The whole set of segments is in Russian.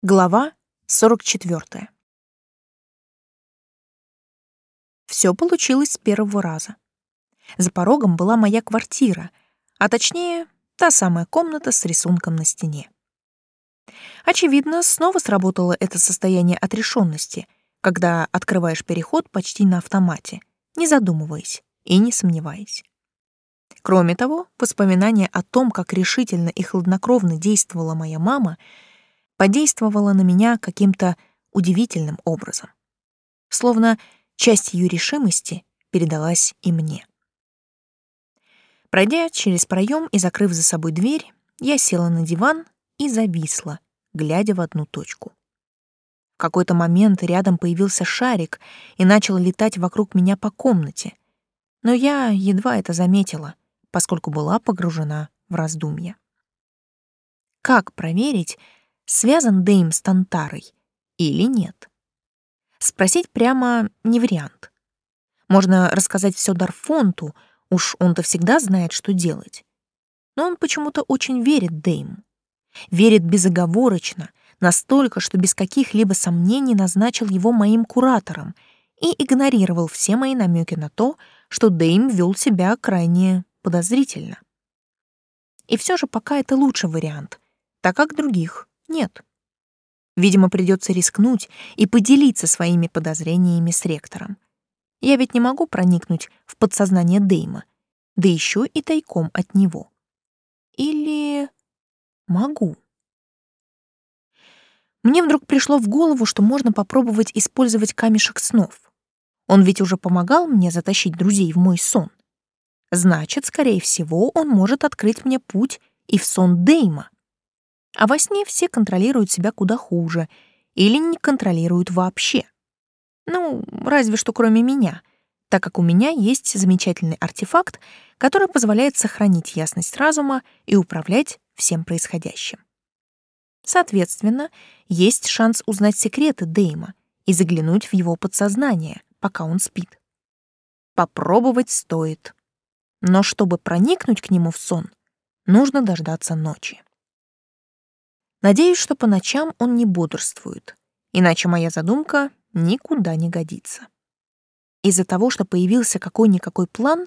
Глава 44. Все получилось с первого раза. За порогом была моя квартира, а точнее, та самая комната с рисунком на стене. Очевидно, снова сработало это состояние отрешенности, когда открываешь переход почти на автомате, не задумываясь и не сомневаясь. Кроме того, воспоминания о том, как решительно и хладнокровно действовала моя мама — подействовала на меня каким-то удивительным образом. Словно часть ее решимости передалась и мне. Пройдя через проем и закрыв за собой дверь, я села на диван и зависла, глядя в одну точку. В какой-то момент рядом появился шарик и начал летать вокруг меня по комнате, но я едва это заметила, поскольку была погружена в раздумья. Как проверить, связан Дэйм с Тантарой или нет. Спросить прямо не вариант. Можно рассказать все Дарфонту, уж он-то всегда знает, что делать. Но он почему-то очень верит Дэйму. Верит безоговорочно, настолько, что без каких-либо сомнений назначил его моим куратором и игнорировал все мои намеки на то, что Дэйм вел себя крайне подозрительно. И все же пока это лучший вариант, так как других нет. Видимо, придется рискнуть и поделиться своими подозрениями с ректором. Я ведь не могу проникнуть в подсознание Дейма, да еще и тайком от него. Или могу? Мне вдруг пришло в голову, что можно попробовать использовать камешек снов. Он ведь уже помогал мне затащить друзей в мой сон. Значит, скорее всего, он может открыть мне путь и в сон Дейма. А во сне все контролируют себя куда хуже или не контролируют вообще. Ну, разве что кроме меня, так как у меня есть замечательный артефакт, который позволяет сохранить ясность разума и управлять всем происходящим. Соответственно, есть шанс узнать секреты Дейма и заглянуть в его подсознание, пока он спит. Попробовать стоит. Но чтобы проникнуть к нему в сон, нужно дождаться ночи. Надеюсь, что по ночам он не бодрствует, иначе моя задумка никуда не годится. Из-за того, что появился какой-никакой план,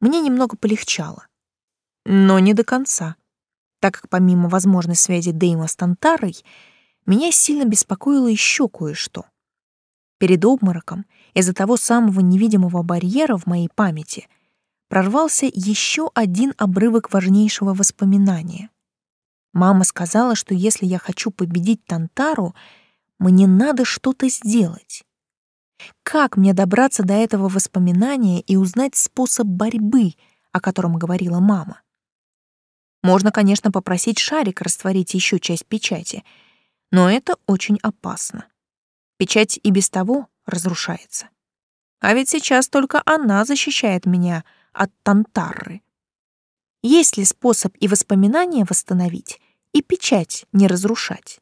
мне немного полегчало. Но не до конца, так как помимо возможной связи Дейма с Тантарой, меня сильно беспокоило еще кое-что. Перед обмороком из-за того самого невидимого барьера в моей памяти прорвался еще один обрывок важнейшего воспоминания. Мама сказала, что если я хочу победить Тантару, мне надо что-то сделать. Как мне добраться до этого воспоминания и узнать способ борьбы, о котором говорила мама? Можно, конечно, попросить шарик растворить еще часть печати, но это очень опасно. Печать и без того разрушается. А ведь сейчас только она защищает меня от Тантары. Есть ли способ и воспоминания восстановить, и печать не разрушать?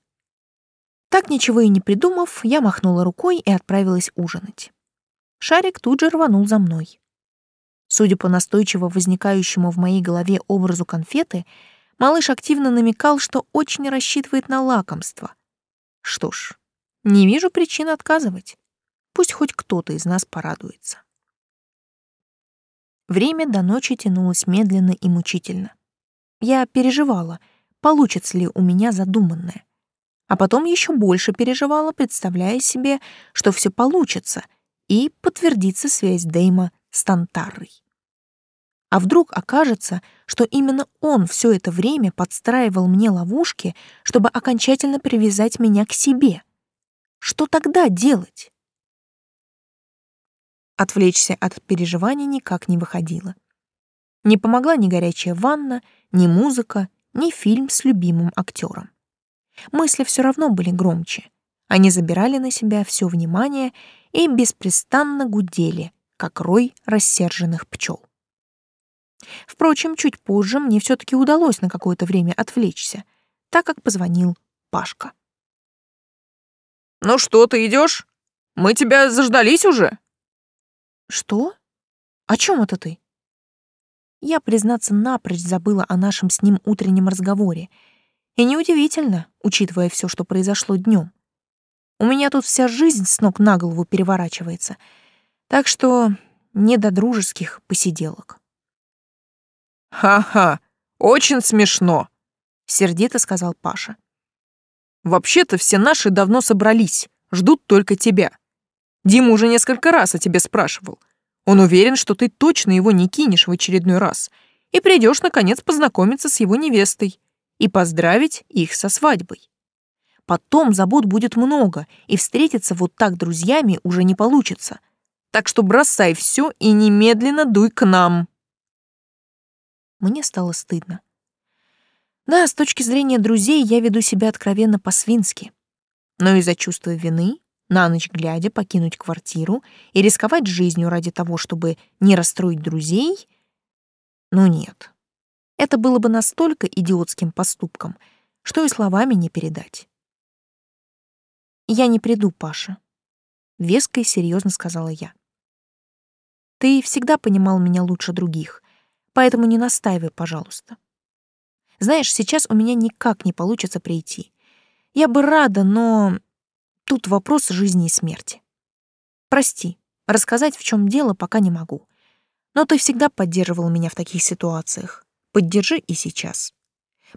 Так ничего и не придумав, я махнула рукой и отправилась ужинать. Шарик тут же рванул за мной. Судя по настойчиво возникающему в моей голове образу конфеты, малыш активно намекал, что очень рассчитывает на лакомство. Что ж, не вижу причин отказывать. Пусть хоть кто-то из нас порадуется. Время до ночи тянулось медленно и мучительно. Я переживала, получится ли у меня задуманное. А потом еще больше переживала, представляя себе, что все получится, и подтвердится связь Дейма с Тантарой. А вдруг окажется, что именно он все это время подстраивал мне ловушки, чтобы окончательно привязать меня к себе? Что тогда делать? Отвлечься от переживаний никак не выходило. Не помогла ни горячая ванна, ни музыка, ни фильм с любимым актером. Мысли все равно были громче. Они забирали на себя все внимание и беспрестанно гудели, как рой рассерженных пчел. Впрочем, чуть позже мне все-таки удалось на какое-то время отвлечься, так как позвонил Пашка. «Ну что, ты идешь? Мы тебя заждались уже?» «Что? О чем это ты?» Я, признаться, напрочь забыла о нашем с ним утреннем разговоре. И неудивительно, учитывая все, что произошло днем. У меня тут вся жизнь с ног на голову переворачивается. Так что не до дружеских посиделок. «Ха-ха, очень смешно», — сердито сказал Паша. «Вообще-то все наши давно собрались, ждут только тебя. Дима уже несколько раз о тебе спрашивал. Он уверен, что ты точно его не кинешь в очередной раз и придешь, наконец, познакомиться с его невестой и поздравить их со свадьбой. Потом забот будет много, и встретиться вот так друзьями уже не получится. Так что бросай все и немедленно дуй к нам. Мне стало стыдно. Да, с точки зрения друзей я веду себя откровенно по-свински. Но из-за чувства вины на ночь глядя покинуть квартиру и рисковать жизнью ради того, чтобы не расстроить друзей? Ну нет. Это было бы настолько идиотским поступком, что и словами не передать. «Я не приду, Паша», — веско и серьезно сказала я. «Ты всегда понимал меня лучше других, поэтому не настаивай, пожалуйста. Знаешь, сейчас у меня никак не получится прийти. Я бы рада, но Тут вопрос жизни и смерти. Прости, рассказать, в чем дело, пока не могу. Но ты всегда поддерживал меня в таких ситуациях. Поддержи и сейчас.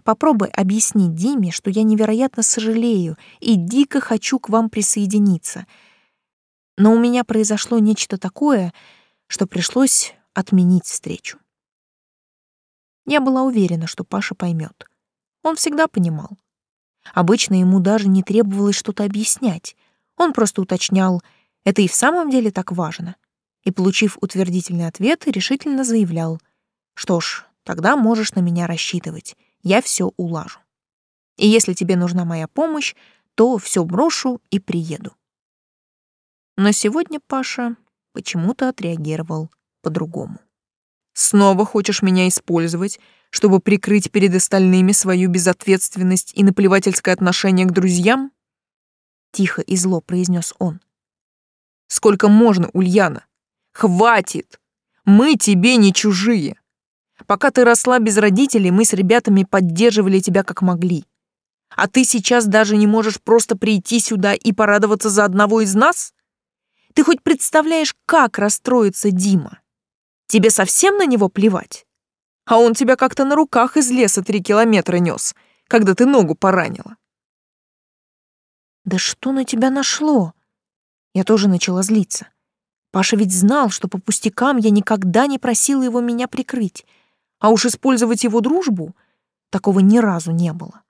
Попробуй объяснить Диме, что я невероятно сожалею и дико хочу к вам присоединиться. Но у меня произошло нечто такое, что пришлось отменить встречу. Я была уверена, что Паша поймет. Он всегда понимал. Обычно ему даже не требовалось что-то объяснять. Он просто уточнял, это и в самом деле так важно. И, получив утвердительный ответ, решительно заявлял, что ж, тогда можешь на меня рассчитывать, я все улажу. И если тебе нужна моя помощь, то все брошу и приеду. Но сегодня Паша почему-то отреагировал по-другому. «Снова хочешь меня использовать, чтобы прикрыть перед остальными свою безответственность и наплевательское отношение к друзьям? Тихо и зло произнес он. Сколько можно, Ульяна? Хватит! Мы тебе не чужие. Пока ты росла без родителей, мы с ребятами поддерживали тебя как могли. А ты сейчас даже не можешь просто прийти сюда и порадоваться за одного из нас? Ты хоть представляешь, как расстроится Дима? Тебе совсем на него плевать? А он тебя как-то на руках из леса три километра нес, когда ты ногу поранила. Да что на тебя нашло? Я тоже начала злиться. Паша ведь знал, что по пустякам я никогда не просила его меня прикрыть, а уж использовать его дружбу такого ни разу не было.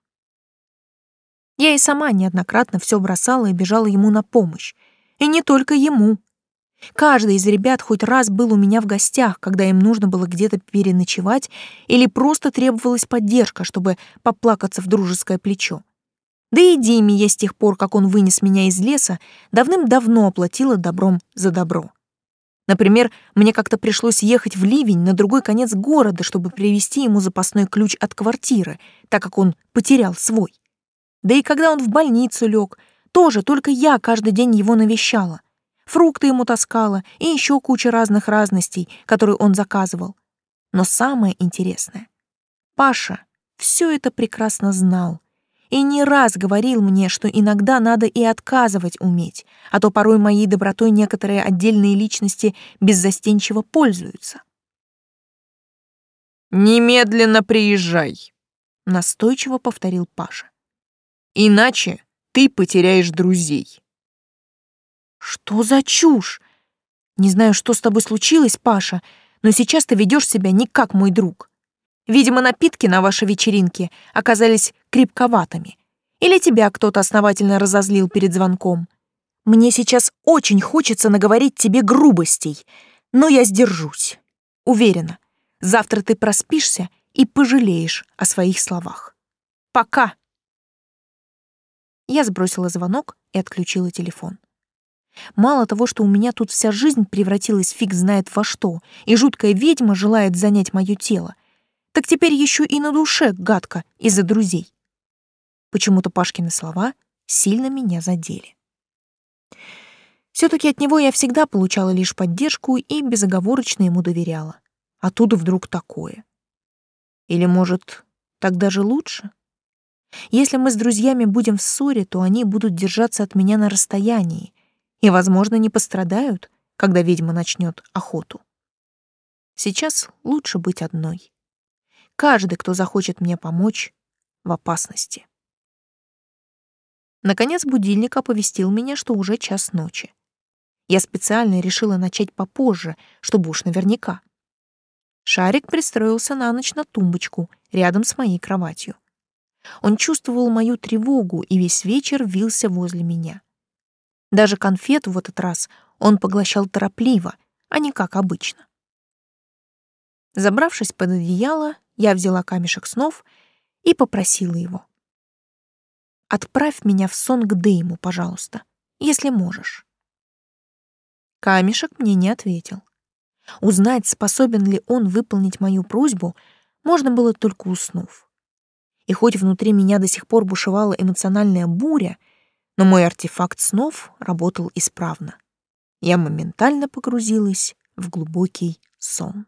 Я и сама неоднократно все бросала и бежала ему на помощь. И не только ему. Каждый из ребят хоть раз был у меня в гостях, когда им нужно было где-то переночевать или просто требовалась поддержка, чтобы поплакаться в дружеское плечо. Да и Диме я с тех пор, как он вынес меня из леса, давным-давно оплатила добром за добро. Например, мне как-то пришлось ехать в Ливень на другой конец города, чтобы привезти ему запасной ключ от квартиры, так как он потерял свой. Да и когда он в больницу лег, тоже только я каждый день его навещала. Фрукты ему таскала и еще куча разных разностей, которые он заказывал. Но самое интересное, Паша все это прекрасно знал и не раз говорил мне, что иногда надо и отказывать уметь, а то порой моей добротой некоторые отдельные личности беззастенчиво пользуются. «Немедленно приезжай», — настойчиво повторил Паша. «Иначе ты потеряешь друзей». Что за чушь? Не знаю, что с тобой случилось, Паша, но сейчас ты ведешь себя не как мой друг. Видимо, напитки на вашей вечеринке оказались крепковатыми. Или тебя кто-то основательно разозлил перед звонком. Мне сейчас очень хочется наговорить тебе грубостей, но я сдержусь. Уверена, завтра ты проспишься и пожалеешь о своих словах. Пока. Я сбросила звонок и отключила телефон. Мало того, что у меня тут вся жизнь превратилась фиг знает во что, и жуткая ведьма желает занять мое тело, так теперь еще и на душе гадко из-за друзей. Почему-то Пашкины слова сильно меня задели. Все-таки от него я всегда получала лишь поддержку и безоговорочно ему доверяла. А тут вдруг такое. Или, может, так даже лучше? Если мы с друзьями будем в ссоре, то они будут держаться от меня на расстоянии и, возможно, не пострадают, когда ведьма начнет охоту. Сейчас лучше быть одной. Каждый, кто захочет мне помочь, в опасности. Наконец будильник оповестил меня, что уже час ночи. Я специально решила начать попозже, чтобы уж наверняка. Шарик пристроился на ночь на тумбочку рядом с моей кроватью. Он чувствовал мою тревогу и весь вечер вился возле меня. Даже конфету в этот раз он поглощал торопливо, а не как обычно. Забравшись под одеяло, я взяла камешек снов и попросила его. «Отправь меня в сон к Дейму, пожалуйста, если можешь». Камешек мне не ответил. Узнать, способен ли он выполнить мою просьбу, можно было только уснув. И хоть внутри меня до сих пор бушевала эмоциональная буря, но мой артефакт снов работал исправно. Я моментально погрузилась в глубокий сон.